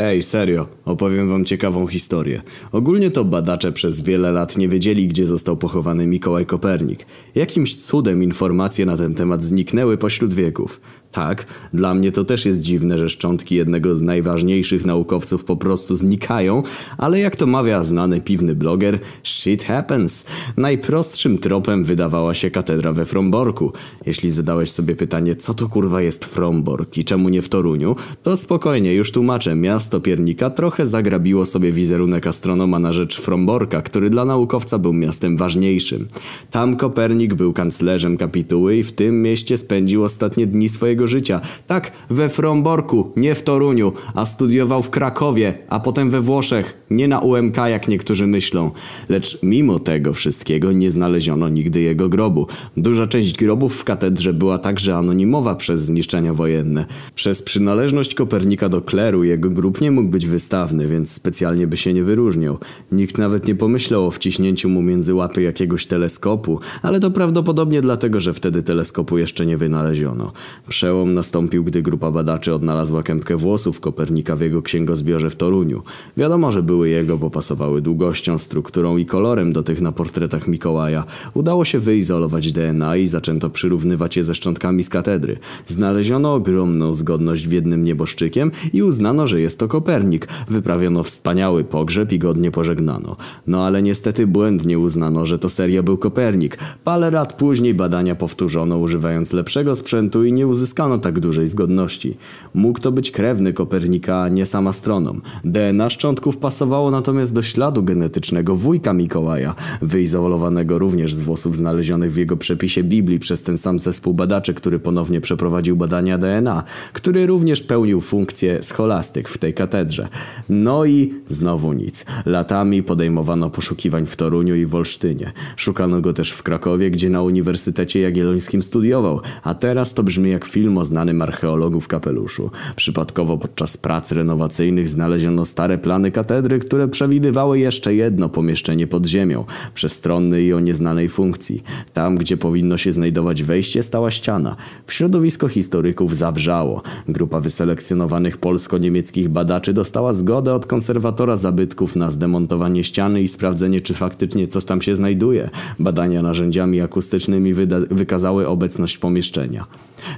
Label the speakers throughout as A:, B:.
A: Ej, serio, opowiem wam ciekawą historię. Ogólnie to badacze przez wiele lat nie wiedzieli, gdzie został pochowany Mikołaj Kopernik. Jakimś cudem informacje na ten temat zniknęły pośród wieków. Tak, dla mnie to też jest dziwne, że szczątki jednego z najważniejszych naukowców po prostu znikają, ale jak to mawia znany piwny bloger, shit happens. Najprostszym tropem wydawała się katedra we Fromborku. Jeśli zadałeś sobie pytanie, co to kurwa jest Frombork i czemu nie w Toruniu, to spokojnie, już tłumaczę. Miasto Piernika trochę zagrabiło sobie wizerunek astronoma na rzecz Fromborka, który dla naukowca był miastem ważniejszym. Tam Kopernik był kanclerzem kapituły i w tym mieście spędził ostatnie dni swojego życia. Tak, we Fromborku, nie w Toruniu, a studiował w Krakowie, a potem we Włoszech, nie na UMK jak niektórzy myślą. Lecz mimo tego wszystkiego nie znaleziono nigdy jego grobu. Duża część grobów w katedrze była także anonimowa przez zniszczenia wojenne. Przez przynależność Kopernika do kleru jego grób nie mógł być wystawny, więc specjalnie by się nie wyróżniał. Nikt nawet nie pomyślał o wciśnięciu mu między łapy jakiegoś teleskopu, ale to prawdopodobnie dlatego, że wtedy teleskopu jeszcze nie wynaleziono. Przełom nastąpił, gdy grupa badaczy odnalazła kępkę włosów Kopernika w jego księgozbiorze w Toruniu. Wiadomo, że były jego, bo pasowały długością, strukturą i kolorem do tych na portretach Mikołaja. Udało się wyizolować DNA i zaczęto przyrównywać je ze szczątkami z katedry. Znaleziono ogromną zgodność w jednym nieboszczykiem i uznano, że jest to Kopernik. Wyprawiono wspaniały pogrzeb i godnie pożegnano. No ale niestety błędnie uznano, że to seria był Kopernik. Parę lat później badania powtórzono używając lepszego sprzętu i nie uzyskano tak dużej zgodności. Mógł to być krewny Kopernika, a nie sam astronom. DNA szczątków pasowało natomiast do śladu genetycznego wujka Mikołaja, wyizolowanego również z włosów znalezionych w jego przepisie Biblii przez ten sam zespół badaczy, który ponownie przeprowadził badania DNA, który również pełnił funkcję scholastyk w tej katedrze. No i znowu nic. Latami podejmowano poszukiwań w Toruniu i w Olsztynie. Szukano go też w Krakowie, gdzie na Uniwersytecie Jagiellońskim studiował, a teraz to brzmi jak film o znanym archeologu w kapeluszu. Przypadkowo podczas prac renowacyjnych znaleziono stare plany katedry, które przewidywały jeszcze jedno pomieszczenie pod ziemią, przestronny i o nieznanej funkcji. Tam, gdzie powinno się znajdować wejście, stała ściana. W środowisko historyków zawrzało. Grupa wyselekcjonowanych polsko-niemieckich badaczy dostała zgodę od konserwatora zabytków na zdemontowanie ściany i sprawdzenie, czy faktycznie coś tam się znajduje. Badania narzędziami akustycznymi wykazały obecność pomieszczenia.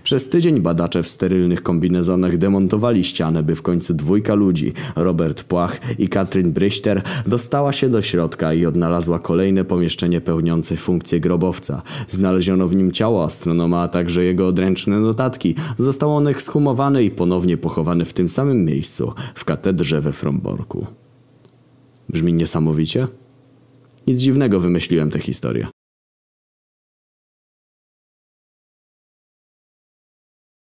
A: Przez tydzień badacze w sterylnych kombinezonach demontowali ścianę, by w końcu dwójka ludzi, Robert Płach i Katrin Brychter, dostała się do środka i odnalazła kolejne pomieszczenie pełniące funkcję grobowca. Znaleziono w nim ciało astronoma, a także jego odręczne notatki. Został on ekshumowany i ponownie pochowany w tym samym miejscu, w katedrze we Fromborku. Brzmi niesamowicie? Nic dziwnego wymyśliłem tę historię.